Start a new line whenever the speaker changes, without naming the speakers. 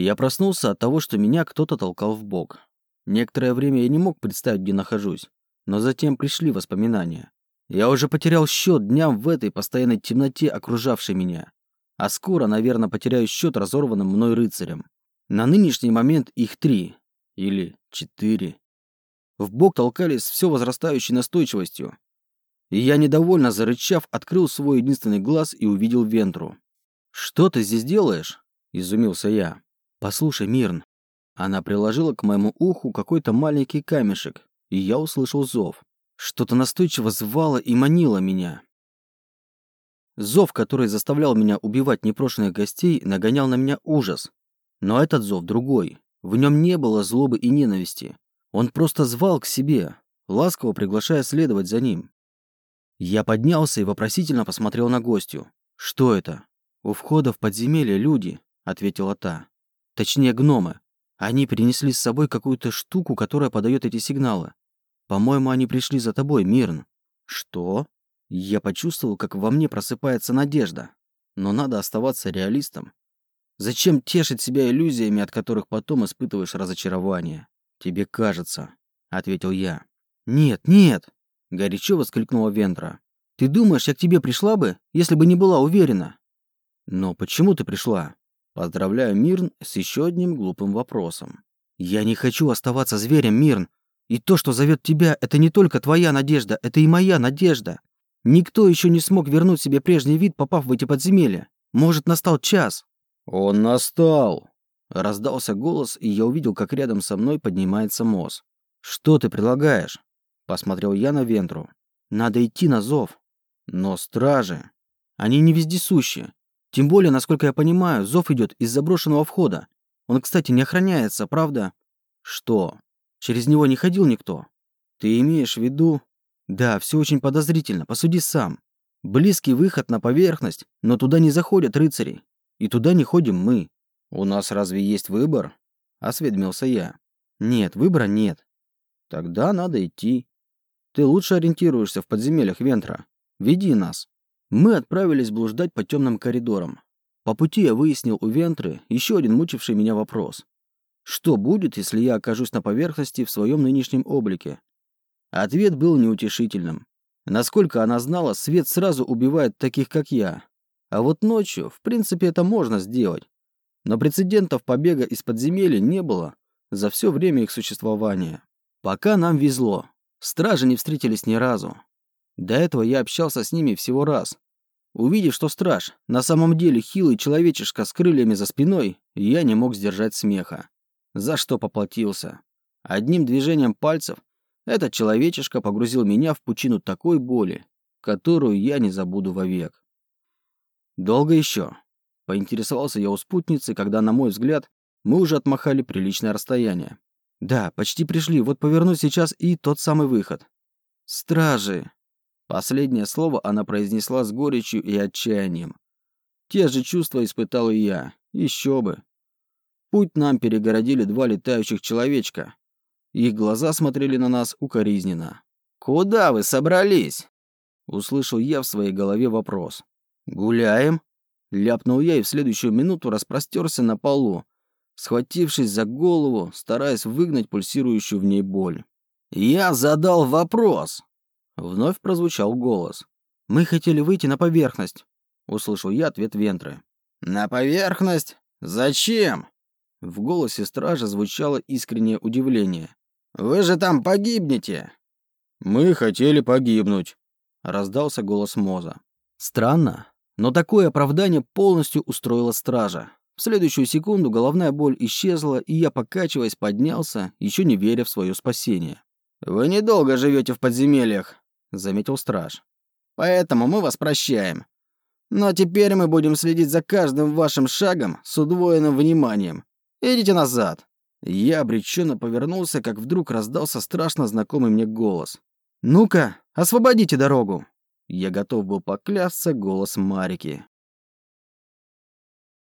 Я проснулся от того, что меня кто-то толкал в бок. Некоторое время я не мог представить, где нахожусь, но затем пришли воспоминания. Я уже потерял счет дням в этой постоянной темноте, окружавшей меня. А скоро, наверное, потеряю счет разорванным мной рыцарем. На нынешний момент их три. Или четыре. В бок толкались все возрастающей настойчивостью. И я, недовольно зарычав, открыл свой единственный глаз и увидел Вентру. «Что ты здесь делаешь?» – изумился я. «Послушай, Мирн». Она приложила к моему уху какой-то маленький камешек, и я услышал зов. Что-то настойчиво звало и манило меня. Зов, который заставлял меня убивать непрошенных гостей, нагонял на меня ужас. Но этот зов другой. В нем не было злобы и ненависти. Он просто звал к себе, ласково приглашая следовать за ним. Я поднялся и вопросительно посмотрел на гостью. «Что это?» «У входа в подземелье люди», — ответила та. «Точнее, гномы. Они принесли с собой какую-то штуку, которая подает эти сигналы. По-моему, они пришли за тобой, Мирн». «Что?» Я почувствовал, как во мне просыпается надежда. Но надо оставаться реалистом. Зачем тешить себя иллюзиями, от которых потом испытываешь разочарование? Тебе кажется, ответил я. Нет, нет, горячо воскликнула Вентра. Ты думаешь, я к тебе пришла бы, если бы не была уверена? Но почему ты пришла? Поздравляю Мирн с еще одним глупым вопросом. Я не хочу оставаться зверем, Мирн. И то, что зовет тебя, это не только твоя надежда, это и моя надежда. Никто еще не смог вернуть себе прежний вид, попав в эти подземелья. Может, настал час.
Он настал.
Раздался голос, и я увидел, как рядом со мной поднимается Моз. Что ты предлагаешь? Посмотрел я на Вентру. Надо идти на зов. Но стражи. Они не вездесущие. Тем более, насколько я понимаю, зов идет из заброшенного входа. Он, кстати, не охраняется, правда? Что? Через него не ходил никто? Ты имеешь в виду... Да, все очень подозрительно, посуди сам. Близкий выход на поверхность, но туда не заходят рыцари. И туда не ходим мы.
У нас разве есть выбор?
Осведомился я. Нет, выбора нет. Тогда надо идти. Ты лучше ориентируешься в подземельях Вентра. Веди нас. Мы отправились блуждать по темным коридорам. По пути я выяснил у Вентры еще один мучивший меня вопрос. Что будет, если я окажусь на поверхности в своем нынешнем облике? Ответ был неутешительным. Насколько она знала, свет сразу убивает таких, как я. А вот ночью, в принципе, это можно сделать. Но прецедентов побега из подземелья не было за все время их существования. Пока нам везло. Стражи не встретились ни разу. До этого я общался с ними всего раз. Увидев, что страж на самом деле хилый человечишка с крыльями за спиной, я не мог сдержать смеха. За что поплатился. Одним движением пальцев этот человечишка погрузил меня в пучину такой боли, которую я не забуду вовек. «Долго еще?» — поинтересовался я у спутницы, когда, на мой взгляд, мы уже отмахали приличное расстояние. «Да, почти пришли, вот поверну сейчас и тот самый выход». «Стражи!» Последнее слово она произнесла с горечью и отчаянием. Те же чувства испытал и я. Еще бы. Путь нам перегородили два летающих человечка, их глаза смотрели на нас укоризненно. «Куда вы собрались?» Услышал я в своей голове вопрос. «Гуляем?» Ляпнул я и в следующую минуту распростерся на полу, схватившись за голову, стараясь выгнать пульсирующую в ней боль. «Я задал вопрос!» Вновь прозвучал голос. «Мы хотели выйти на поверхность», — услышал я ответ Вентры. «На поверхность? Зачем?» В голосе стража звучало искреннее удивление. Вы же там погибнете!»
«Мы хотели погибнуть», —
раздался голос Моза. Странно, но такое оправдание полностью устроило стража. В следующую секунду головная боль исчезла, и я, покачиваясь, поднялся, еще не веря в свое спасение.
«Вы недолго живете в подземельях», —
заметил страж.
«Поэтому мы вас прощаем. Но теперь мы будем следить за каждым вашим шагом с удвоенным вниманием. Идите назад».
Я обреченно повернулся, как вдруг раздался страшно знакомый мне голос. «Ну-ка, освободите дорогу!» Я готов был поклясться голос Марики.